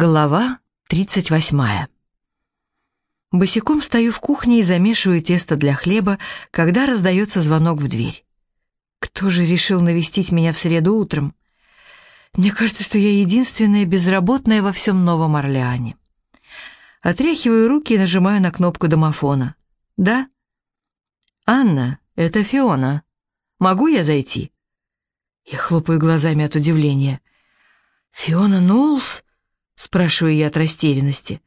Глава 38. Босиком стою в кухне и замешиваю тесто для хлеба, когда раздается звонок в дверь. Кто же решил навестить меня в среду утром? Мне кажется, что я единственная безработная во всем Новом Орлеане. Отряхиваю руки и нажимаю на кнопку домофона. «Да?» «Анна, это Фиона. Могу я зайти?» Я хлопаю глазами от удивления. «Фиона Ноулс?» — спрашиваю я от растерянности.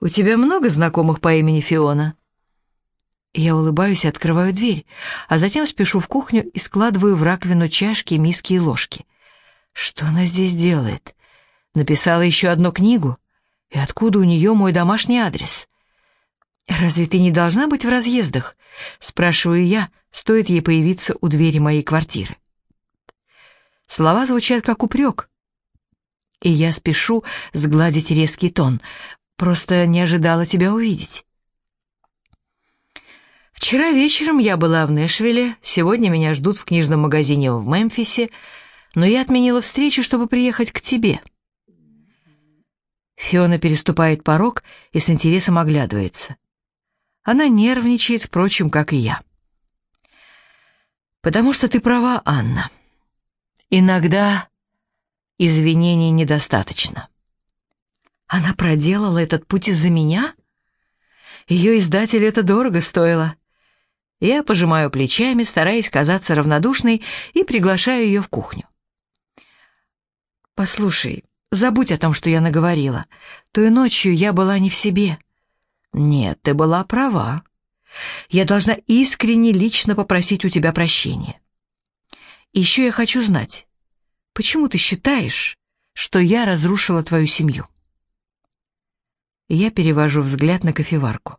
«У тебя много знакомых по имени Фиона?» Я улыбаюсь и открываю дверь, а затем спешу в кухню и складываю в раковину чашки, миски и ложки. Что она здесь делает? Написала еще одну книгу? И откуда у нее мой домашний адрес? «Разве ты не должна быть в разъездах?» — спрашиваю я, стоит ей появиться у двери моей квартиры. Слова звучат как упрек, и я спешу сгладить резкий тон. Просто не ожидала тебя увидеть. Вчера вечером я была в Нэшвилле, сегодня меня ждут в книжном магазине в Мемфисе, но я отменила встречу, чтобы приехать к тебе. Фиона переступает порог и с интересом оглядывается. Она нервничает, впрочем, как и я. «Потому что ты права, Анна. Иногда Извинений недостаточно. Она проделала этот путь из-за меня? Ее издателю это дорого стоило. Я пожимаю плечами, стараясь казаться равнодушной, и приглашаю ее в кухню. «Послушай, забудь о том, что я наговорила. Той ночью я была не в себе». «Нет, ты была права. Я должна искренне лично попросить у тебя прощения. Еще я хочу знать, Почему ты считаешь, что я разрушила твою семью?» Я перевожу взгляд на кофеварку.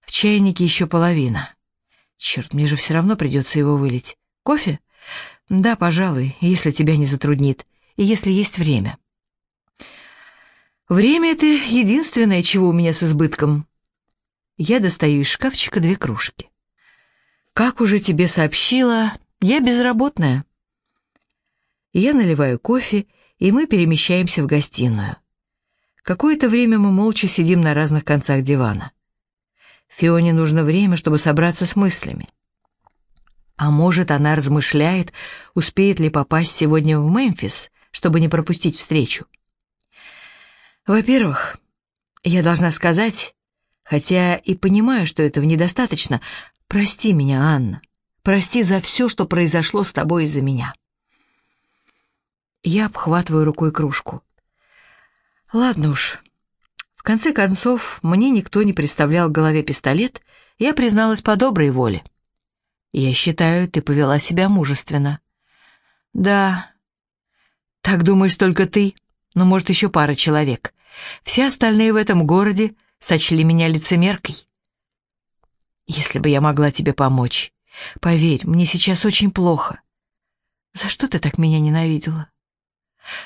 В чайнике еще половина. Черт, мне же все равно придется его вылить. Кофе? Да, пожалуй, если тебя не затруднит, и если есть время. Время — это единственное, чего у меня с избытком. Я достаю из шкафчика две кружки. Как уже тебе сообщила, я безработная. Я наливаю кофе, и мы перемещаемся в гостиную. Какое-то время мы молча сидим на разных концах дивана. Фионе нужно время, чтобы собраться с мыслями. А может, она размышляет, успеет ли попасть сегодня в Мемфис, чтобы не пропустить встречу. Во-первых, я должна сказать, хотя и понимаю, что этого недостаточно, прости меня, Анна, прости за все, что произошло с тобой из-за меня. Я обхватываю рукой кружку. Ладно уж. В конце концов, мне никто не представлял в голове пистолет, я призналась по доброй воле. Я считаю, ты повела себя мужественно. Да. Так думаешь только ты, но ну, может еще пара человек. Все остальные в этом городе сочли меня лицемеркой. Если бы я могла тебе помочь. Поверь, мне сейчас очень плохо. За что ты так меня ненавидела?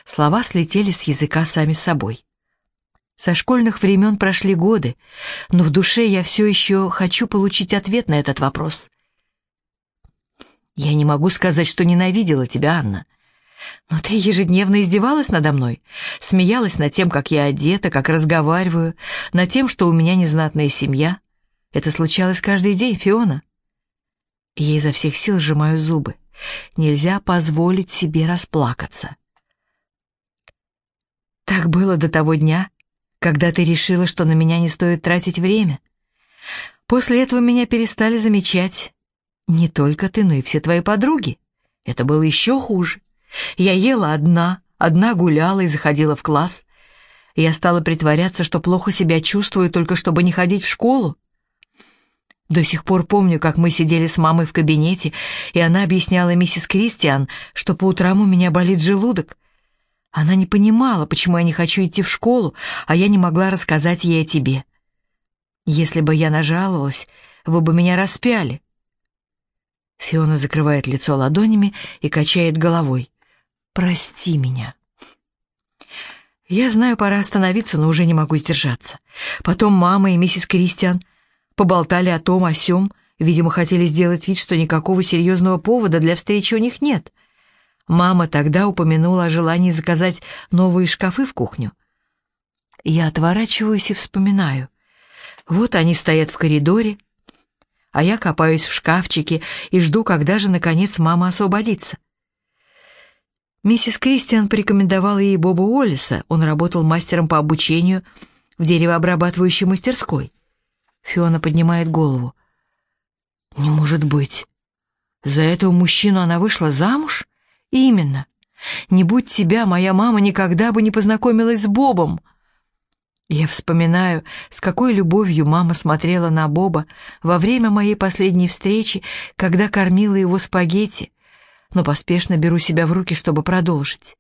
Слова слетели с языка сами собой. Со школьных времен прошли годы, но в душе я все еще хочу получить ответ на этот вопрос. Я не могу сказать, что ненавидела тебя, Анна. Но ты ежедневно издевалась надо мной, смеялась над тем, как я одета, как разговариваю, над тем, что у меня незнатная семья. Это случалось каждый день, Фиона. Я изо всех сил сжимаю зубы. Нельзя позволить себе расплакаться. Так было до того дня, когда ты решила, что на меня не стоит тратить время. После этого меня перестали замечать. Не только ты, но и все твои подруги. Это было еще хуже. Я ела одна, одна гуляла и заходила в класс. Я стала притворяться, что плохо себя чувствую, только чтобы не ходить в школу. До сих пор помню, как мы сидели с мамой в кабинете, и она объясняла миссис Кристиан, что по утрам у меня болит желудок. Она не понимала, почему я не хочу идти в школу, а я не могла рассказать ей о тебе. Если бы я нажаловалась, вы бы меня распяли. Фиона закрывает лицо ладонями и качает головой. «Прости меня». Я знаю, пора остановиться, но уже не могу сдержаться. Потом мама и миссис Кристиан поболтали о том, о сём, видимо, хотели сделать вид, что никакого серьезного повода для встречи у них нет. Мама тогда упомянула о желании заказать новые шкафы в кухню. Я отворачиваюсь и вспоминаю. Вот они стоят в коридоре, а я копаюсь в шкафчике и жду, когда же, наконец, мама освободится. Миссис Кристиан порекомендовала ей Боба Уоллиса, он работал мастером по обучению в деревообрабатывающей мастерской. Фиона поднимает голову. «Не может быть. За этого мужчину она вышла замуж? Именно. Не будь тебя, моя мама никогда бы не познакомилась с Бобом». Я вспоминаю, с какой любовью мама смотрела на Боба во время моей последней встречи, когда кормила его спагетти, но поспешно беру себя в руки, чтобы продолжить.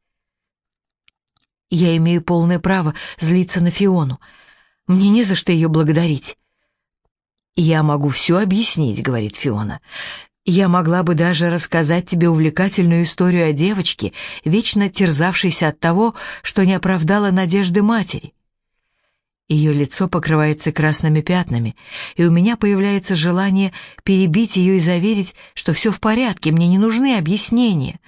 Я имею полное право злиться на Фиону. Мне не за что ее благодарить. «Я могу все объяснить», — говорит Фиона. «Я могла бы даже рассказать тебе увлекательную историю о девочке, вечно терзавшейся от того, что не оправдала надежды матери. Ее лицо покрывается красными пятнами, и у меня появляется желание перебить ее и заверить, что все в порядке, мне не нужны объяснения.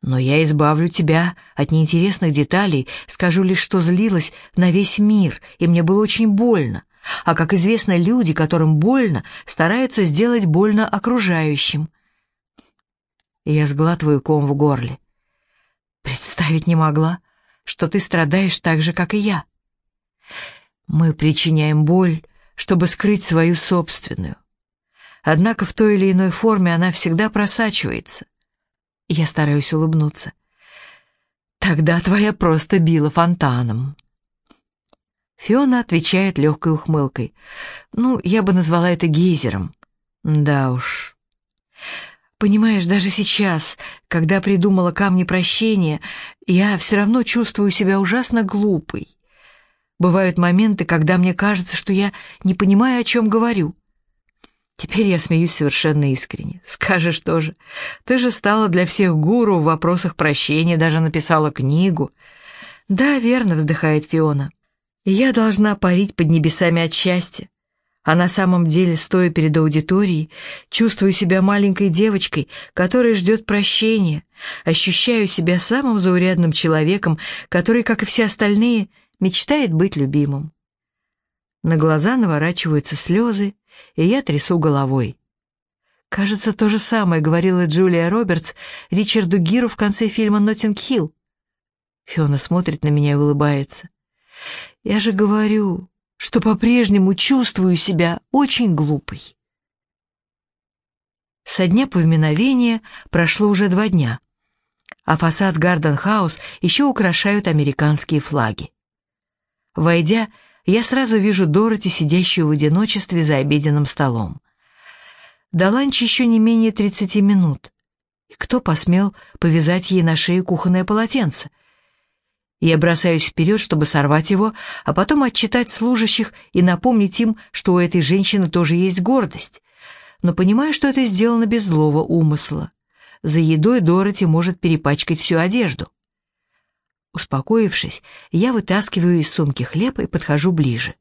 Но я избавлю тебя от неинтересных деталей, скажу лишь, что злилась на весь мир, и мне было очень больно. А, как известно, люди, которым больно, стараются сделать больно окружающим. Я сглатываю ком в горле. Представить не могла, что ты страдаешь так же, как и я. Мы причиняем боль, чтобы скрыть свою собственную. Однако в той или иной форме она всегда просачивается. Я стараюсь улыбнуться. Тогда твоя просто била фонтаном. Фиона отвечает легкой ухмылкой. Ну, я бы назвала это гейзером. Да уж. Понимаешь, даже сейчас, когда придумала камни прощения, я все равно чувствую себя ужасно глупой. Бывают моменты, когда мне кажется, что я не понимаю, о чем говорю. Теперь я смеюсь совершенно искренне. Скажешь тоже. Ты же стала для всех гуру в вопросах прощения, даже написала книгу. Да, верно, вздыхает Фиона. Я должна парить под небесами от счастья. А на самом деле, стоя перед аудиторией, чувствую себя маленькой девочкой, которая ждет прощения, ощущаю себя самым заурядным человеком, который, как и все остальные, мечтает быть любимым. На глаза наворачиваются слезы, и я трясу головой. Кажется, то же самое говорила Джулия Робертс Ричарду Гиру в конце фильма «Ноттинг-Хилл». Фиона смотрит на меня и улыбается. «Я же говорю, что по-прежнему чувствую себя очень глупой». Со Дня поминовения прошло уже два дня, а фасад Гарден-хаус еще украшают американские флаги. Войдя, я сразу вижу Дороти, сидящую в одиночестве за обеденным столом. До ланча еще не менее 30 минут. И кто посмел повязать ей на шею кухонное полотенце? Я бросаюсь вперед, чтобы сорвать его, а потом отчитать служащих и напомнить им, что у этой женщины тоже есть гордость. Но понимаю, что это сделано без злого умысла. За едой Дороти может перепачкать всю одежду. Успокоившись, я вытаскиваю из сумки хлеб и подхожу ближе.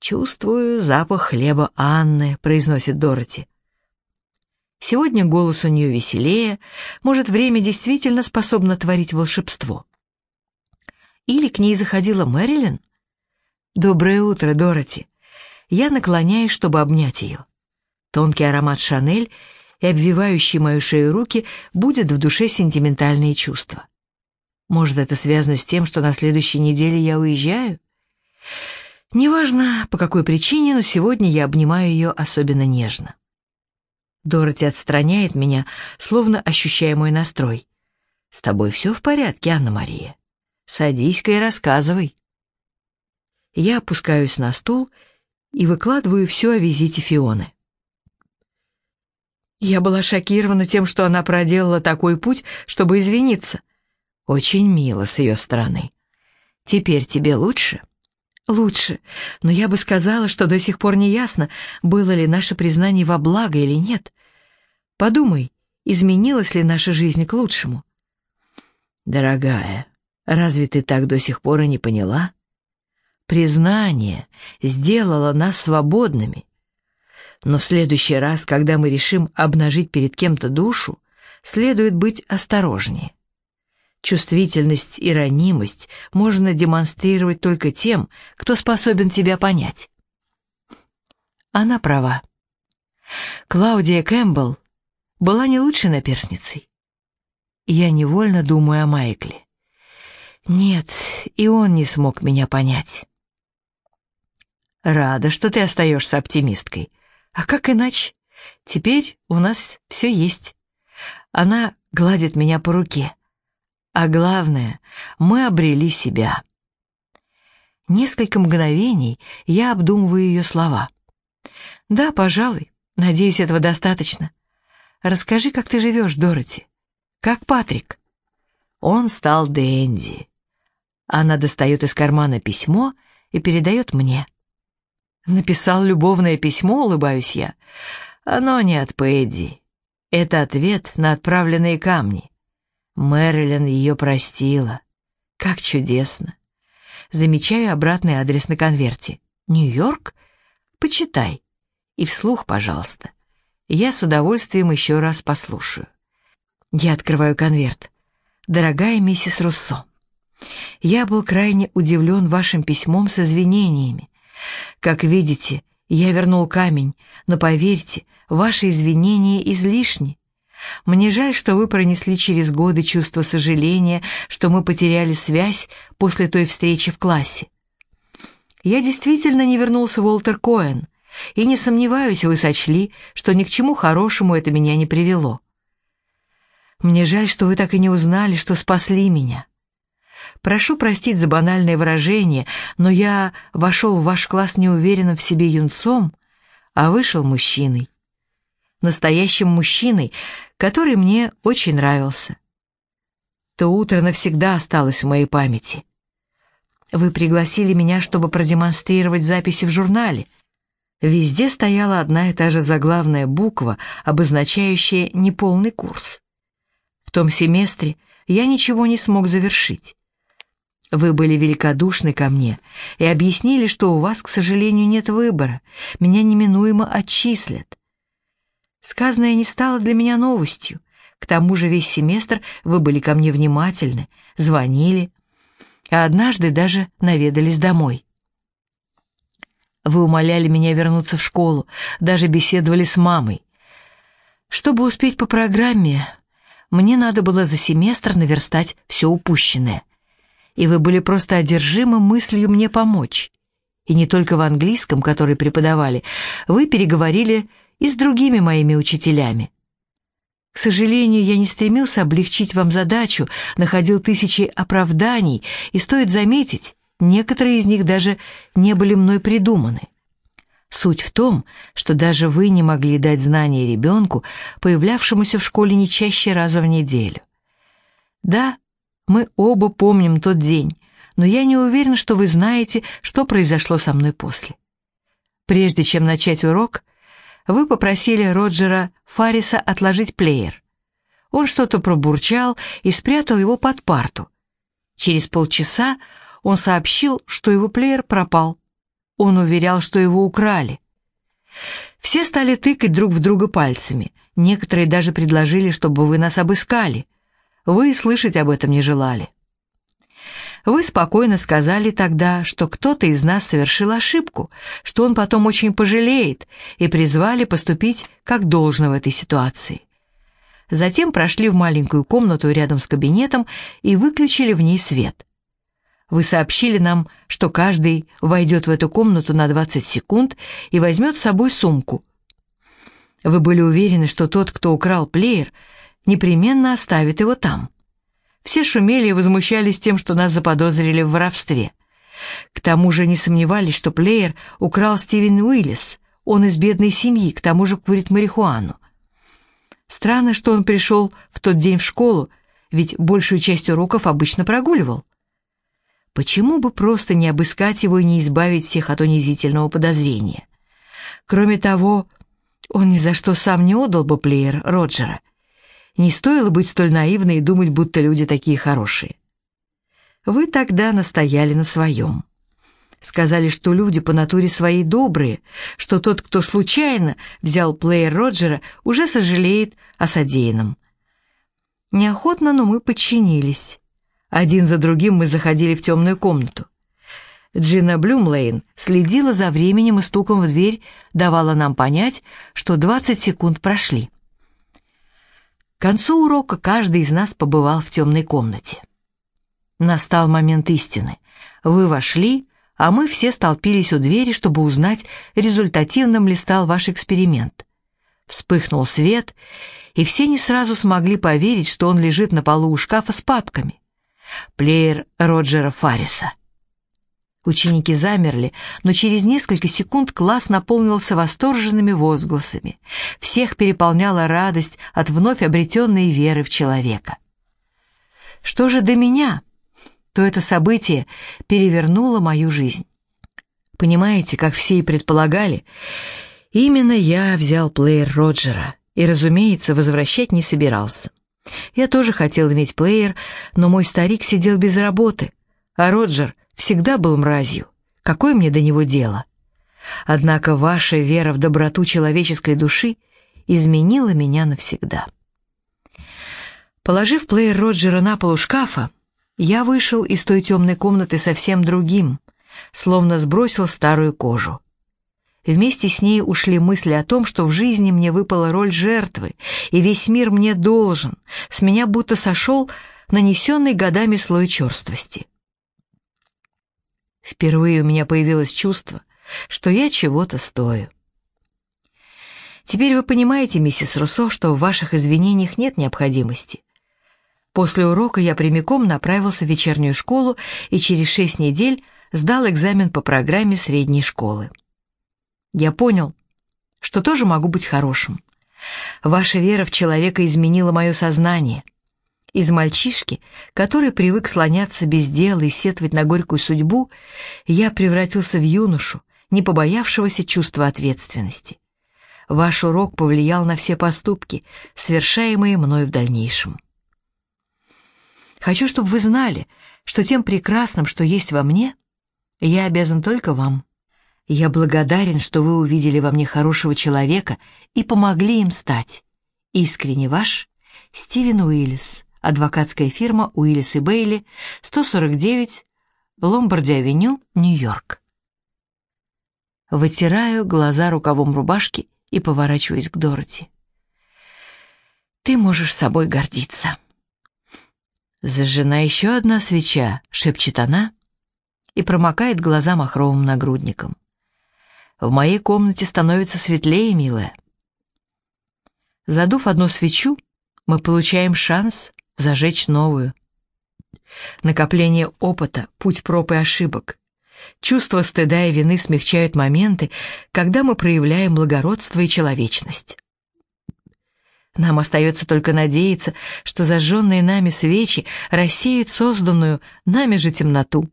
«Чувствую запах хлеба Анны», — произносит Дороти. Сегодня голос у нее веселее, может, время действительно способно творить волшебство. Или к ней заходила Мэрилин? «Доброе утро, Дороти». Я наклоняюсь, чтобы обнять ее. Тонкий аромат Шанель и обвивающие мою шею руки будет в душе сентиментальные чувства. Может, это связано с тем, что на следующей неделе я уезжаю? Неважно, по какой причине, но сегодня я обнимаю ее особенно нежно. Дороти отстраняет меня, словно ощущая мой настрой. «С тобой все в порядке, Анна-Мария? Садись-ка и рассказывай». Я опускаюсь на стул и выкладываю все о визите Фионы. Я была шокирована тем, что она проделала такой путь, чтобы извиниться — очень мило с ее стороны. Теперь тебе лучше? Лучше, но я бы сказала, что до сих пор не ясно, было ли наше признание во благо или нет. Подумай, изменилась ли наша жизнь к лучшему? Дорогая, разве ты так до сих пор и не поняла? Признание сделало нас свободными. Но в следующий раз, когда мы решим обнажить перед кем-то душу, следует быть осторожнее. Чувствительность и ранимость можно демонстрировать только тем, кто способен тебя понять. Она права. Клаудия Кэмпбелл была не лучшей наперсницей. Я невольно думаю о Майкле. Нет, и он не смог меня понять. Рада, что ты остаешься оптимисткой. А как иначе? Теперь у нас все есть. Она гладит меня по руке. А главное, мы обрели себя. Несколько мгновений я обдумываю ее слова. Да, пожалуй, надеюсь, этого достаточно. Расскажи, как ты живешь, Дороти. Как Патрик? Он стал Дэнди. Она достает из кармана письмо и передает мне. Написал любовное письмо, улыбаюсь я. Оно не от Пэдди. Это ответ на отправленные камни. Мэрилин ее простила. Как чудесно. Замечаю обратный адрес на конверте. Нью-Йорк? Почитай. И вслух, пожалуйста. Я с удовольствием еще раз послушаю. Я открываю конверт. Дорогая миссис Руссо, я был крайне удивлен вашим письмом с извинениями. Как видите, я вернул камень, но поверьте, ваши извинения излишни. Мне жаль, что вы пронесли через годы чувство сожаления, что мы потеряли связь после той встречи в классе. Я действительно не вернулся в Уолтер Коэн, и не сомневаюсь, вы сочли, что ни к чему хорошему это меня не привело. Мне жаль, что вы так и не узнали, что спасли меня. Прошу простить за банальное выражение, но я вошел в ваш класс неуверенным в себе юнцом, а вышел мужчиной. Настоящим мужчиной, который мне очень нравился. То утро навсегда осталось в моей памяти. Вы пригласили меня, чтобы продемонстрировать записи в журнале. Везде стояла одна и та же заглавная буква, обозначающая неполный курс. В том семестре я ничего не смог завершить. Вы были великодушны ко мне и объяснили, что у вас, к сожалению, нет выбора, меня неминуемо отчислят. Сказанное не стало для меня новостью. К тому же весь семестр вы были ко мне внимательны, звонили, а однажды даже наведались домой. Вы умоляли меня вернуться в школу, даже беседовали с мамой. Чтобы успеть по программе, мне надо было за семестр наверстать все упущенное и вы были просто одержимы мыслью мне помочь. И не только в английском, который преподавали, вы переговорили и с другими моими учителями. К сожалению, я не стремился облегчить вам задачу, находил тысячи оправданий, и стоит заметить, некоторые из них даже не были мной придуманы. Суть в том, что даже вы не могли дать знания ребенку, появлявшемуся в школе не чаще раза в неделю. Да, мы оба помним тот день, но я не уверен, что вы знаете, что произошло со мной после. Прежде чем начать урок, вы попросили Роджера Фарриса отложить плеер. Он что-то пробурчал и спрятал его под парту. Через полчаса он сообщил, что его плеер пропал. Он уверял, что его украли. Все стали тыкать друг в друга пальцами. Некоторые даже предложили, чтобы вы нас обыскали. Вы слышать об этом не желали. Вы спокойно сказали тогда, что кто-то из нас совершил ошибку, что он потом очень пожалеет, и призвали поступить как должно в этой ситуации. Затем прошли в маленькую комнату рядом с кабинетом и выключили в ней свет. Вы сообщили нам, что каждый войдет в эту комнату на 20 секунд и возьмет с собой сумку. Вы были уверены, что тот, кто украл плеер, непременно оставит его там. Все шумели и возмущались тем, что нас заподозрили в воровстве. К тому же не сомневались, что плеер украл Стивен Уиллис, он из бедной семьи, к тому же курит марихуану. Странно, что он пришел в тот день в школу, ведь большую часть уроков обычно прогуливал. Почему бы просто не обыскать его и не избавить всех от унизительного подозрения? Кроме того, он ни за что сам не отдал бы плеер Роджера — не стоило быть столь наивной и думать, будто люди такие хорошие. Вы тогда настояли на своем. Сказали, что люди по натуре своей добрые, что тот, кто случайно взял плеер Роджера, уже сожалеет о содеянном. Неохотно, но мы подчинились. Один за другим мы заходили в темную комнату. Джина Блюмлейн следила за временем и стуком в дверь давала нам понять, что 20 секунд прошли. К концу урока каждый из нас побывал в темной комнате. Настал момент истины. Вы вошли, а мы все столпились у двери, чтобы узнать, результативным ли стал ваш эксперимент. Вспыхнул свет, и все не сразу смогли поверить, что он лежит на полу у шкафа с папками. Плеер Роджера Фарриса. Ученики замерли, но через несколько секунд класс наполнился восторженными возгласами. Всех переполняла радость от вновь обретенной веры в человека. Что же до меня, то это событие перевернуло мою жизнь. Понимаете, как все и предполагали, именно я взял плеер Роджера и, разумеется, возвращать не собирался. Я тоже хотел иметь плеер, но мой старик сидел без работы, а Роджер всегда был мразью. Какое мне до него дело? Однако ваша вера в доброту человеческой души изменила меня навсегда. Положив плеер Роджера на полу шкафа, я вышел из той темной комнаты совсем другим, словно сбросил старую кожу. Вместе с ней ушли мысли о том, что в жизни мне выпала роль жертвы, и весь мир мне должен, с меня будто сошел нанесенный годами слой черствости. Впервые у меня появилось чувство, что я чего-то стою. Теперь вы понимаете, миссис Руссо, что в ваших извинениях нет необходимости. После урока я прямиком направился в вечернюю школу и через шесть недель сдал экзамен по программе средней школы. Я понял, что тоже могу быть хорошим. Ваша вера в человека изменила мое сознание. Из мальчишки, который привык слоняться без дела и сетовать на горькую судьбу, я превратился в юношу, не побоявшегося чувства ответственности. Ваш урок повлиял на все поступки, совершаемые мной в дальнейшем. Хочу, чтобы вы знали, что тем прекрасным, что есть во мне, я обязан только вам. Я благодарен, что вы увидели во мне хорошего человека и помогли им стать. Искренне ваш, Стивен Уиллис адвокатская фирма Уиллис и Бейли, 149, Ломбарди-авеню, Нью-Йорк. Вытираю глаза рукавом рубашки и поворачиваюсь к Дороти. «Ты можешь собой гордиться». «Зажжена еще одна свеча», — шепчет она и промокает глаза махровым нагрудником. «В моей комнате становится светлее, милая». Задув одну свечу, мы получаем шанс зажечь новую. Накопление опыта, путь проб и ошибок. Чувство стыда и вины смягчают моменты, когда мы проявляем благородство и человечность. Нам остается только надеяться, что зажженные нами свечи рассеют созданную нами же темноту.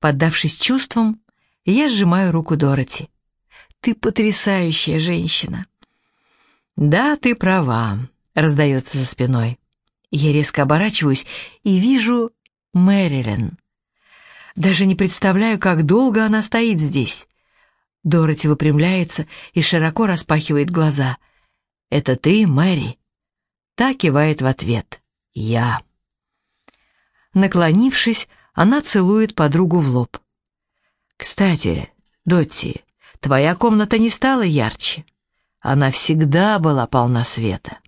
Поддавшись чувствам, я сжимаю руку Дороти. «Ты потрясающая женщина!» «Да, ты права», — раздается за спиной. Я резко оборачиваюсь и вижу Мэрилин. Даже не представляю, как долго она стоит здесь. Дороти выпрямляется и широко распахивает глаза. «Это ты, Мэри?» Та кивает в ответ. «Я». Наклонившись, она целует подругу в лоб. «Кстати, Дотти, твоя комната не стала ярче. Она всегда была полна света».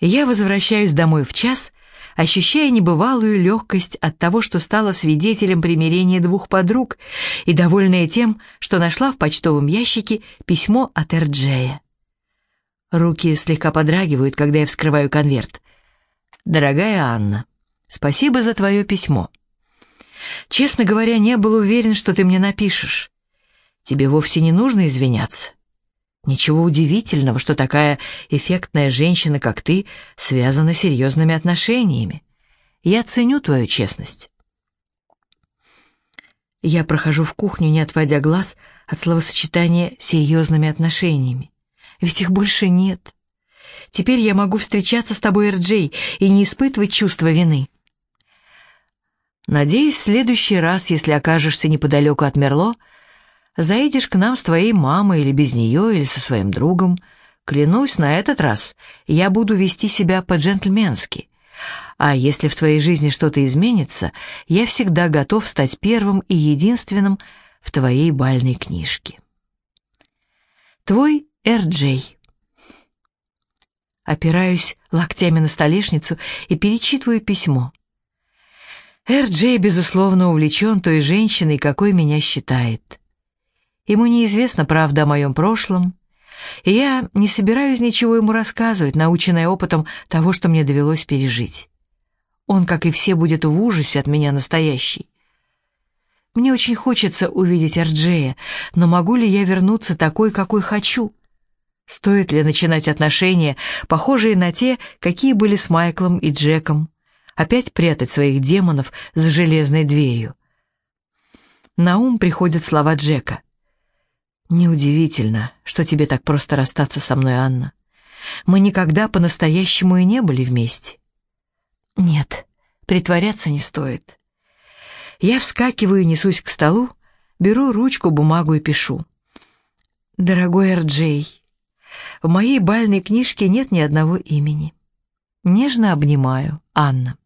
Я возвращаюсь домой в час, ощущая небывалую легкость от того, что стала свидетелем примирения двух подруг и довольная тем, что нашла в почтовом ящике письмо от Эрджея. Руки слегка подрагивают, когда я вскрываю конверт. «Дорогая Анна, спасибо за твое письмо. Честно говоря, не был уверен, что ты мне напишешь. Тебе вовсе не нужно извиняться. Ничего удивительного, что такая эффектная женщина, как ты, связана серьезными отношениями. Я ценю твою честность. Я прохожу в кухню, не отводя глаз от словосочетания «серьезными отношениями». Ведь их больше нет. Теперь я могу встречаться с тобой, Эрджей, и не испытывать чувства вины. Надеюсь, в следующий раз, если окажешься неподалеку от Мерло, — Заедешь к нам с твоей мамой или без нее, или со своим другом. Клянусь, на этот раз я буду вести себя по-джентльменски, А если в твоей жизни что-то изменится, я всегда готов стать первым и единственным в твоей бальной книжке. Твой Р.Джей. Опираюсь локтями на столешницу и перечитываю письмо. Р.Джей, безусловно, увлечен той женщиной, какой меня считает. Ему неизвестна правда о моем прошлом, и я не собираюсь ничего ему рассказывать, наученная опытом того, что мне довелось пережить. Он, как и все, будет в ужасе от меня настоящий. Мне очень хочется увидеть Арджея, но могу ли я вернуться такой, какой хочу? Стоит ли начинать отношения, похожие на те, какие были с Майклом и Джеком? Опять прятать своих демонов за железной дверью? На ум приходят слова Джека. «Неудивительно, что тебе так просто расстаться со мной, Анна. Мы никогда по-настоящему и не были вместе». «Нет, притворяться не стоит. Я вскакиваю и несусь к столу, беру ручку, бумагу и пишу. «Дорогой Эр-Джей, в моей бальной книжке нет ни одного имени. Нежно обнимаю, Анна».